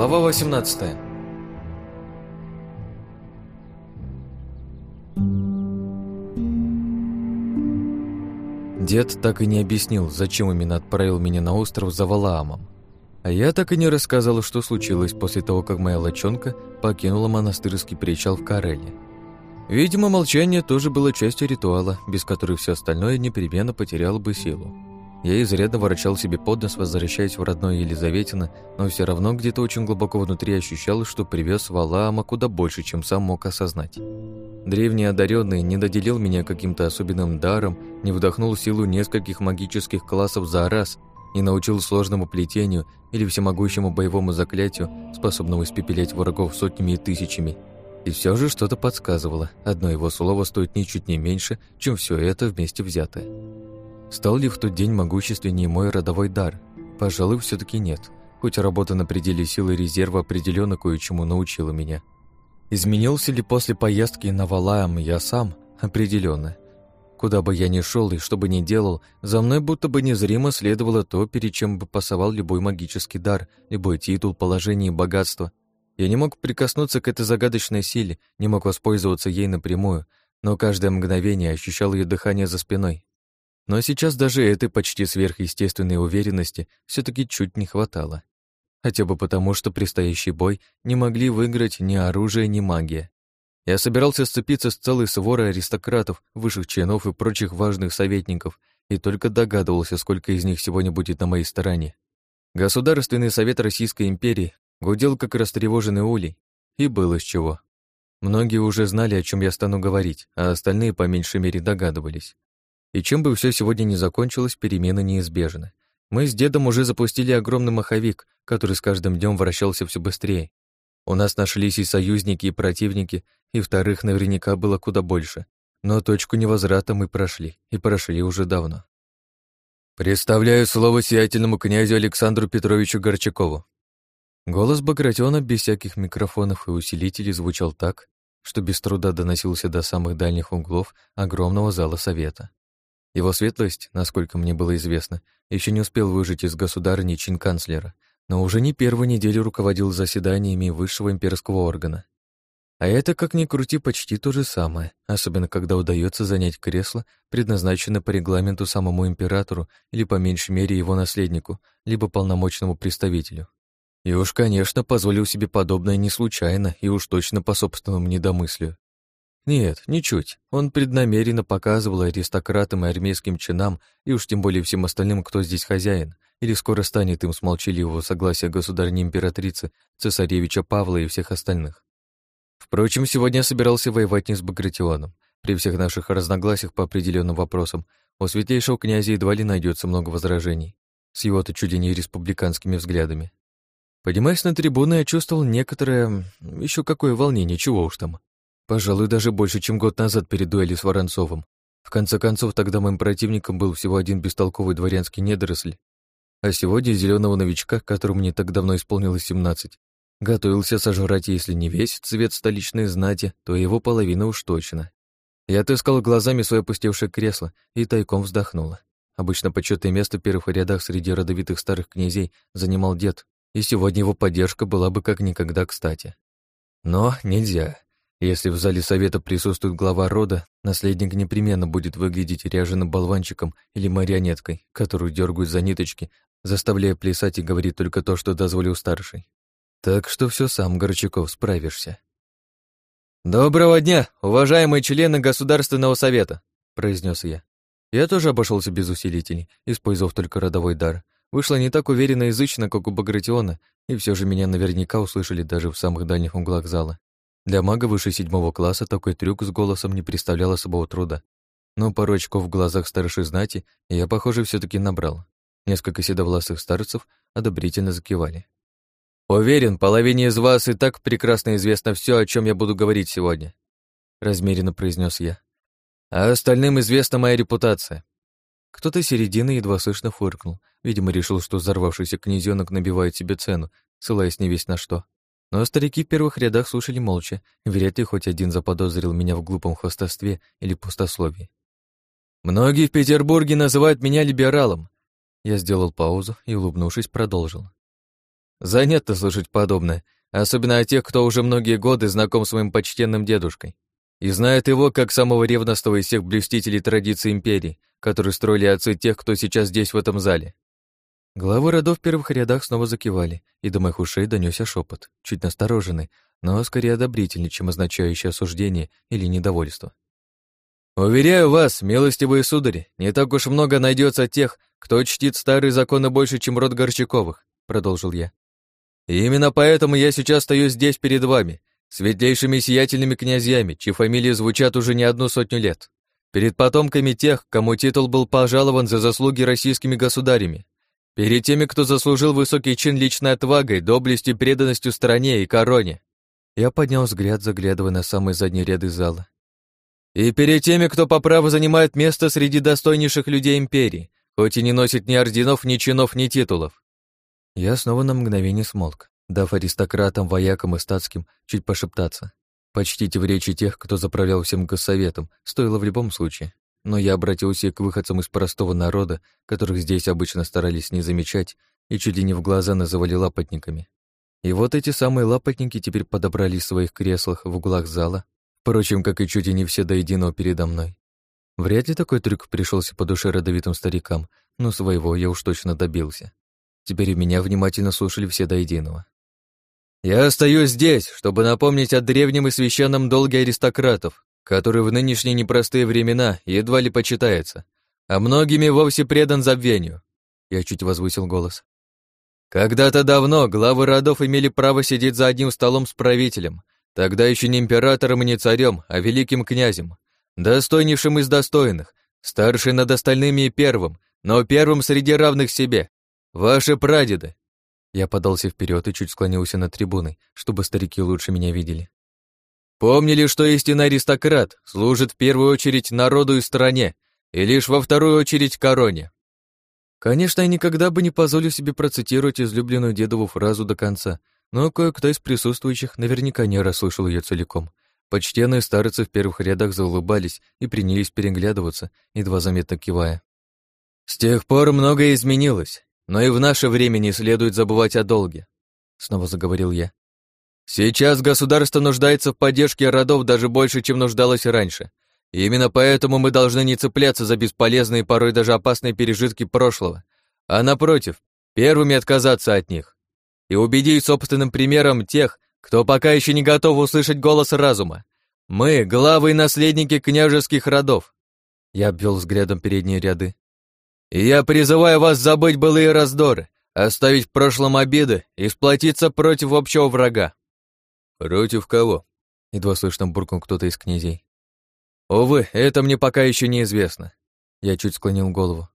Глава 18 Дед так и не объяснил, зачем именно отправил меня на остров за Валаамом. А я так и не рассказал, что случилось после того, как моя лочонка покинула монастырский причал в Кареле. Видимо, молчание тоже было частью ритуала, без которой все остальное непременно потеряло бы силу. Я изрядно ворочал себе под нос, возвращаясь в родное Елизаветино, но все равно где-то очень глубоко внутри ощущал, что привез Валаама куда больше, чем сам мог осознать. Древний одаренный не доделил меня каким-то особенным даром, не вдохнул силу нескольких магических классов за раз, не научил сложному плетению или всемогущему боевому заклятию, способному испепелять врагов сотнями и тысячами. И все же что-то подсказывало, одно его слово стоит ничуть не меньше, чем все это вместе взятое. Стал ли в тот день могущественнее мой родовой дар? Пожалуй, все таки нет. Хоть работа на пределе силы резерва определенно кое-чему научила меня. Изменился ли после поездки на Валаам я сам? Определенно. Куда бы я ни шел и что бы ни делал, за мной будто бы незримо следовало то, перед чем бы пасовал любой магический дар, любой титул, положение и богатство. Я не мог прикоснуться к этой загадочной силе, не мог воспользоваться ей напрямую, но каждое мгновение ощущал ее дыхание за спиной, но сейчас даже этой почти сверхъестественной уверенности все таки чуть не хватало. Хотя бы потому, что предстоящий бой не могли выиграть ни оружие, ни магия. Я собирался сцепиться с целой сворой аристократов, высших чинов и прочих важных советников, и только догадывался, сколько из них сегодня будет на моей стороне. Государственный совет Российской империи гудел, как растревоженный улей, и было с чего. Многие уже знали, о чем я стану говорить, а остальные по меньшей мере догадывались. И чем бы все сегодня не закончилось, перемены неизбежны. Мы с дедом уже запустили огромный маховик, который с каждым днем вращался все быстрее. У нас нашлись и союзники, и противники, и вторых наверняка было куда больше. Но точку невозврата мы прошли, и прошли уже давно. «Представляю слово сиятельному князю Александру Петровичу Горчакову». Голос Багратиона без всяких микрофонов и усилителей звучал так, что без труда доносился до самых дальних углов огромного зала совета. Его светлость, насколько мне было известно, еще не успел выжить из государыни чин канцлера, но уже не первую неделю руководил заседаниями высшего имперского органа. А это, как ни крути, почти то же самое, особенно когда удается занять кресло, предназначенное по регламенту самому императору или, по меньшей мере, его наследнику, либо полномочному представителю. И уж, конечно, позволил себе подобное не случайно и уж точно по собственному недомыслию. Нет, ничуть. Он преднамеренно показывал аристократам и армейским чинам, и уж тем более всем остальным, кто здесь хозяин, или скоро станет им с молчаливого согласия государни-императрицы, цесаревича Павла и всех остальных. Впрочем, сегодня я собирался воевать не с Багратионом. При всех наших разногласиях по определенным вопросам у светлейшего князя едва ли найдется много возражений с его-то ли не республиканскими взглядами. Поднимаясь на трибуну, я чувствовал некоторое... еще какое волнение, чего уж там. Пожалуй, даже больше, чем год назад перед дуэлью с Воронцовым. В конце концов, тогда моим противником был всего один бестолковый дворянский недоросль. А сегодня зеленого новичка, которому не так давно исполнилось 17, готовился сожрать, если не весь цвет столичной знати, то его половина уж точно. Я отыскал глазами свое опустевшее кресло и тайком вздохнула. Обычно почетное место в первых рядах среди родовитых старых князей занимал дед, и сегодня его поддержка была бы как никогда кстати. Но нельзя. Если в зале совета присутствует глава рода, наследник непременно будет выглядеть ряженым болванчиком или марионеткой, которую дергают за ниточки, заставляя плясать и говорить только то, что дозволил старший. Так что все сам, Горчаков, справишься. «Доброго дня, уважаемые члены Государственного совета», — произнес я. Я тоже обошелся без усилителей, использовав только родовой дар. Вышло не так уверенно и язычно, как у Багратиона, и все же меня наверняка услышали даже в самых дальних углах зала. Для мага выше седьмого класса такой трюк с голосом не представлял особого труда. Но пару очков в глазах старшей знати я, похоже, все таки набрал. Несколько седовласых старцев одобрительно закивали. «Уверен, половине из вас и так прекрасно известно все, о чем я буду говорить сегодня», размеренно произнес я. «А остальным известна моя репутация». Кто-то середины едва слышно фыркнул. Видимо, решил, что взорвавшийся князёнок набивает себе цену, ссылаясь не весь на что. Но старики в первых рядах слушали молча, вряд ли хоть один заподозрил меня в глупом хвастовстве или пустословии. «Многие в Петербурге называют меня либералом». Я сделал паузу и, улыбнувшись, продолжил. Занятно слышать подобное, особенно о тех, кто уже многие годы знаком с моим почтенным дедушкой и знает его как самого ревностного из всех блюстителей традиций империи, которые строили отцы тех, кто сейчас здесь в этом зале. Главы родов в первых рядах снова закивали, и до моих ушей донесся шепот, чуть настороженный, но скорее одобрительный, чем означающий осуждение или недовольство. «Уверяю вас, милостивые судари, не так уж много найдется тех, кто чтит старые законы больше, чем род Горчаковых», — продолжил я. И именно поэтому я сейчас стою здесь перед вами, светлейшими сиятельными князьями, чьи фамилии звучат уже не одну сотню лет, перед потомками тех, кому титул был пожалован за заслуги российскими государями, перед теми, кто заслужил высокий чин личной отвагой, доблестью преданностью стране и короне. Я поднял взгляд, заглядывая на самые задние ряды зала. И перед теми, кто по праву занимает место среди достойнейших людей империи, хоть и не носит ни орденов, ни чинов, ни титулов. Я снова на мгновение смолк, дав аристократам, воякам и статским чуть пошептаться. Почтите в речи тех, кто заправлял всем госсоветом, стоило в любом случае. Но я обратился к выходцам из простого народа, которых здесь обычно старались не замечать и чуть ли не в глаза называли лапотниками. И вот эти самые лапотники теперь подобрались в своих креслах в углах зала, впрочем, как и чуть ли не все до единого передо мной. Вряд ли такой трюк пришелся по душе родовитым старикам, но своего я уж точно добился. Теперь меня внимательно слушали все до единого. «Я остаюсь здесь, чтобы напомнить о древнем и священном долге аристократов, который в нынешние непростые времена едва ли почитается, а многими вовсе предан забвению». Я чуть возвысил голос. «Когда-то давно главы родов имели право сидеть за одним столом с правителем, тогда еще не императором и не царем, а великим князем, достойнейшим из достойных, старший над остальными и первым, но первым среди равных себе, Ваши прадеды!» Я подался вперед и чуть склонился над трибуной, чтобы старики лучше меня видели. «Помнили, что истинный аристократ служит в первую очередь народу и стране, и лишь во вторую очередь короне». Конечно, я никогда бы не позволил себе процитировать излюбленную дедову фразу до конца, но кое-кто из присутствующих наверняка не расслышал ее целиком. Почтенные старцы в первых рядах заулыбались и принялись переглядываться, едва заметно кивая. «С тех пор многое изменилось. Но и в наше время не следует забывать о долге, снова заговорил я. Сейчас государство нуждается в поддержке родов даже больше, чем нуждалось раньше. И именно поэтому мы должны не цепляться за бесполезные, порой даже опасные пережитки прошлого, а напротив, первыми отказаться от них и убедить собственным примером тех, кто пока еще не готов услышать голос разума. Мы — главы и наследники княжеских родов. Я обвел взглядом передние ряды. И я призываю вас забыть былые раздоры, оставить в прошлом обиды и сплотиться против общего врага». «Против кого?» — едва слышно буркнул кто-то из князей. «Увы, это мне пока еще неизвестно». Я чуть склонил голову.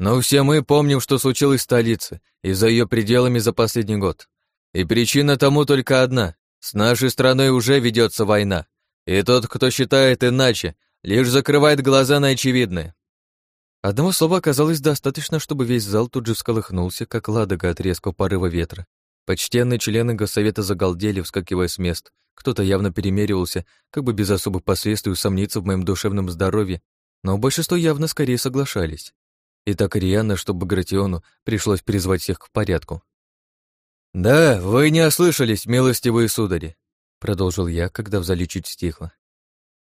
«Но все мы помним, что случилось в столице и за ее пределами за последний год. И причина тому только одна. С нашей страной уже ведется война. И тот, кто считает иначе, лишь закрывает глаза на очевидное. Одного слова оказалось достаточно, чтобы весь зал тут же всколыхнулся, как ладога от резкого порыва ветра. Почтенные члены госсовета загалдели, вскакивая с мест. Кто-то явно перемеривался, как бы без особых последствий усомниться в моем душевном здоровье, но большинство явно скорее соглашались. И так рьяно, что Багратиону пришлось призвать всех к порядку. «Да, вы не ослышались, милостивые судари», — продолжил я, когда в зале чуть стихло.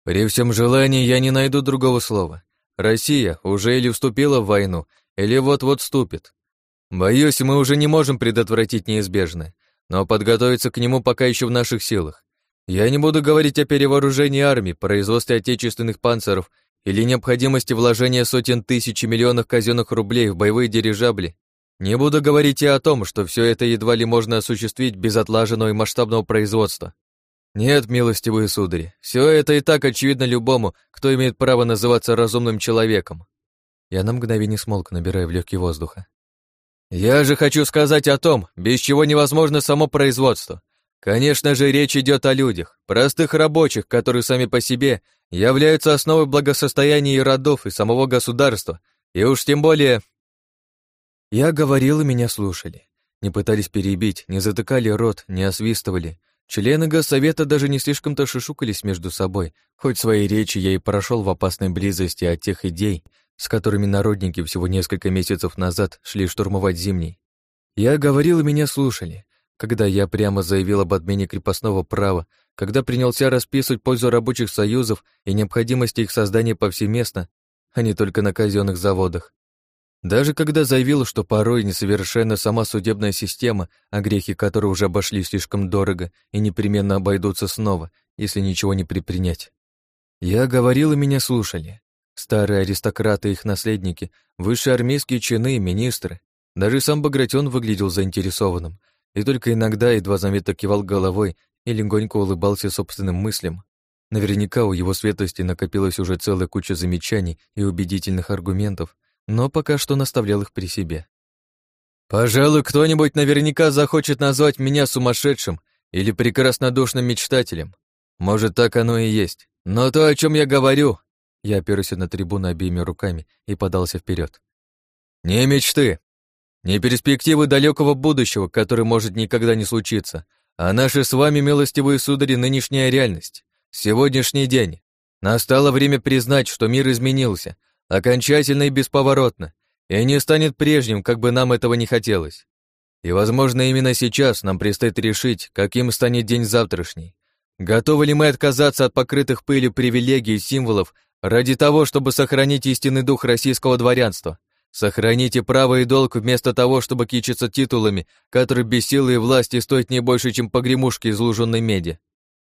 «При всем желании я не найду другого слова. Россия уже или вступила в войну, или вот-вот вступит. Боюсь, мы уже не можем предотвратить неизбежное, но подготовиться к нему пока еще в наших силах. Я не буду говорить о перевооружении армии, производстве отечественных панцеров или необходимости вложения сотен тысяч и миллионов казенных рублей в боевые дирижабли. Не буду говорить и о том, что все это едва ли можно осуществить без отлаженного и масштабного производства. «Нет, милостивые судари, все это и так очевидно любому, кто имеет право называться разумным человеком». Я на мгновение смолк, набирая в легкие воздуха. «Я же хочу сказать о том, без чего невозможно само производство. Конечно же, речь идет о людях, простых рабочих, которые сами по себе являются основой благосостояния и родов, и самого государства, и уж тем более...» Я говорил, и меня слушали. Не пытались перебить, не затыкали рот, не освистывали, Члены госсовета даже не слишком-то шишукались между собой, хоть своей речи я и прошел в опасной близости от тех идей, с которыми народники всего несколько месяцев назад шли штурмовать Зимний. Я говорил, и меня слушали. Когда я прямо заявил об отмене крепостного права, когда принялся расписывать пользу рабочих союзов и необходимости их создания повсеместно, а не только на казенных заводах. Даже когда заявил, что порой несовершенна сама судебная система, а грехи которой уже обошли слишком дорого и непременно обойдутся снова, если ничего не предпринять. Я говорил, и меня слушали. Старые аристократы и их наследники, высшие армейские чины, министры. Даже сам Багратион выглядел заинтересованным, и только иногда едва заметно кивал головой и легонько улыбался собственным мыслям. Наверняка у его светлости накопилась уже целая куча замечаний и убедительных аргументов, но пока что наставлял их при себе. «Пожалуй, кто-нибудь наверняка захочет назвать меня сумасшедшим или прекраснодушным мечтателем. Может, так оно и есть. Но то, о чем я говорю, я оперся на трибуну обеими руками и подался вперед. «Не мечты, не перспективы далекого будущего, который может никогда не случиться, а наши с вами, милостивые судари, нынешняя реальность, сегодняшний день. Настало время признать, что мир изменился, окончательно и бесповоротно, и не станет прежним, как бы нам этого не хотелось. И, возможно, именно сейчас нам предстоит решить, каким станет день завтрашний. Готовы ли мы отказаться от покрытых пылью привилегий и символов Ради того, чтобы сохранить истинный дух российского дворянства. Сохраните право и долг вместо того, чтобы кичиться титулами, которые без силы и власти стоят не больше, чем погремушки из луженной меди.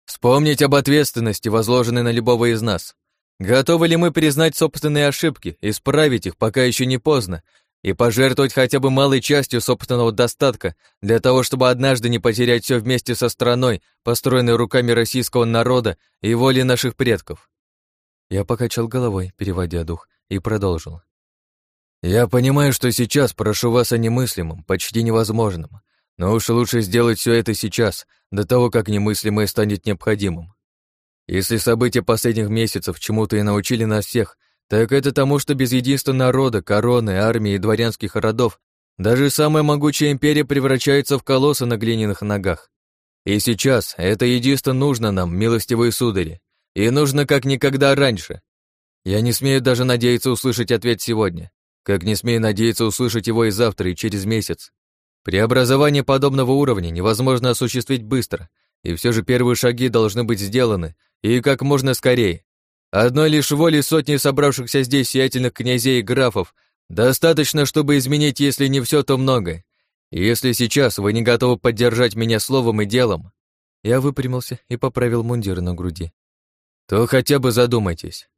Вспомнить об ответственности, возложенной на любого из нас. Готовы ли мы признать собственные ошибки, исправить их, пока еще не поздно, и пожертвовать хотя бы малой частью собственного достатка для того, чтобы однажды не потерять все вместе со страной, построенной руками российского народа и воли наших предков? Я покачал головой, переводя дух, и продолжил. «Я понимаю, что сейчас прошу вас о немыслимом, почти невозможном, но уж лучше сделать все это сейчас, до того, как немыслимое станет необходимым. Если события последних месяцев чему-то и научили нас всех, так это тому, что без единства народа, короны, армии и дворянских родов даже самая могучая империя превращается в колосса на глиняных ногах. И сейчас это единство нужно нам, милостивые судари, и нужно как никогда раньше. Я не смею даже надеяться услышать ответ сегодня, как не смею надеяться услышать его и завтра, и через месяц. Преобразование подобного уровня невозможно осуществить быстро, и все же первые шаги должны быть сделаны, и как можно скорее. Одной лишь воли сотни собравшихся здесь сиятельных князей и графов достаточно, чтобы изменить, если не все, то многое. Если сейчас вы не готовы поддержать меня словом и делом, я выпрямился и поправил мундир на груди то хотя бы задумайтесь.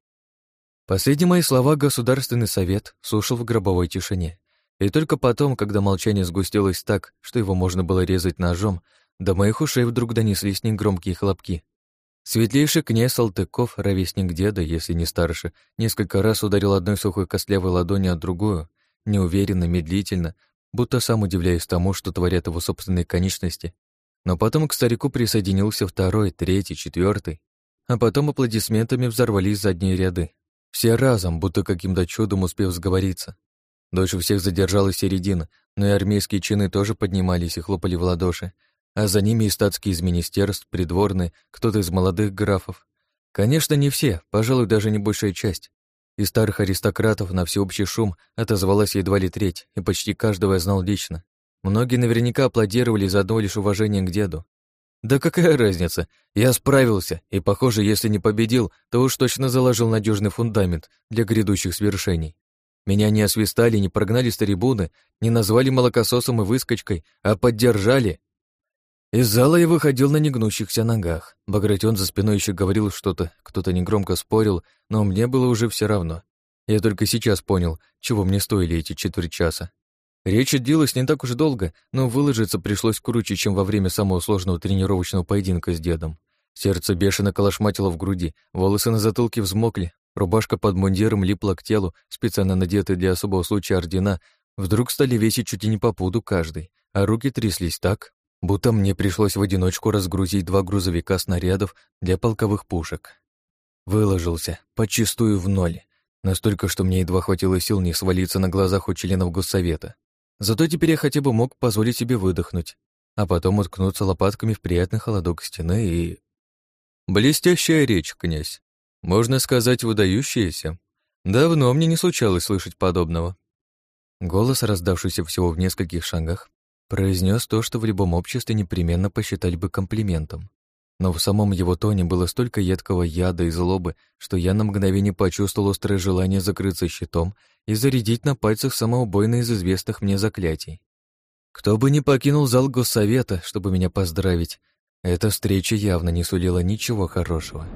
Последние мои слова Государственный совет слушал в гробовой тишине. И только потом, когда молчание сгустилось так, что его можно было резать ножом, до моих ушей вдруг донеслись негромкие хлопки. Светлейший князь Салтыков, ровесник деда, если не старше, несколько раз ударил одной сухой костлявой ладони от другую, неуверенно, медлительно, будто сам удивляясь тому, что творят его собственные конечности. Но потом к старику присоединился второй, третий, четвертый а потом аплодисментами взорвались задние ряды. Все разом, будто каким-то чудом успев сговориться. Дольше всех задержалась середина, но и армейские чины тоже поднимались и хлопали в ладоши, а за ними и статские из министерств, придворные, кто-то из молодых графов. Конечно, не все, пожалуй, даже не большая часть. Из старых аристократов на всеобщий шум отозвалась едва ли треть, и почти каждого я знал лично. Многие наверняка аплодировали за одно лишь уважение к деду. Да какая разница? Я справился, и, похоже, если не победил, то уж точно заложил надежный фундамент для грядущих свершений. Меня не освистали, не прогнали с трибуны, не назвали молокососом и выскочкой, а поддержали. Из зала я выходил на негнущихся ногах. Багратион за спиной еще говорил что-то, кто-то негромко спорил, но мне было уже все равно. Я только сейчас понял, чего мне стоили эти четверть часа. Речь длилась не так уж долго, но выложиться пришлось круче, чем во время самого сложного тренировочного поединка с дедом. Сердце бешено колошматило в груди, волосы на затылке взмокли, рубашка под мундиром липла к телу, специально надетые для особого случая ордена, вдруг стали весить чуть ли не по пуду каждый, а руки тряслись так, будто мне пришлось в одиночку разгрузить два грузовика снарядов для полковых пушек. Выложился, почистую в ноль, настолько, что мне едва хватило сил не свалиться на глазах у членов госсовета. Зато теперь я хотя бы мог позволить себе выдохнуть, а потом уткнуться лопатками в приятный холодок стены и... Блестящая речь, князь. Можно сказать, выдающаяся. Давно мне не случалось слышать подобного. Голос, раздавшийся всего в нескольких шагах, Произнес то, что в любом обществе непременно посчитали бы комплиментом. Но в самом его тоне было столько едкого яда и злобы, что я на мгновение почувствовал острое желание закрыться щитом и зарядить на пальцах самоубойное из известных мне заклятий. Кто бы ни покинул зал госсовета, чтобы меня поздравить, эта встреча явно не сулила ничего хорошего.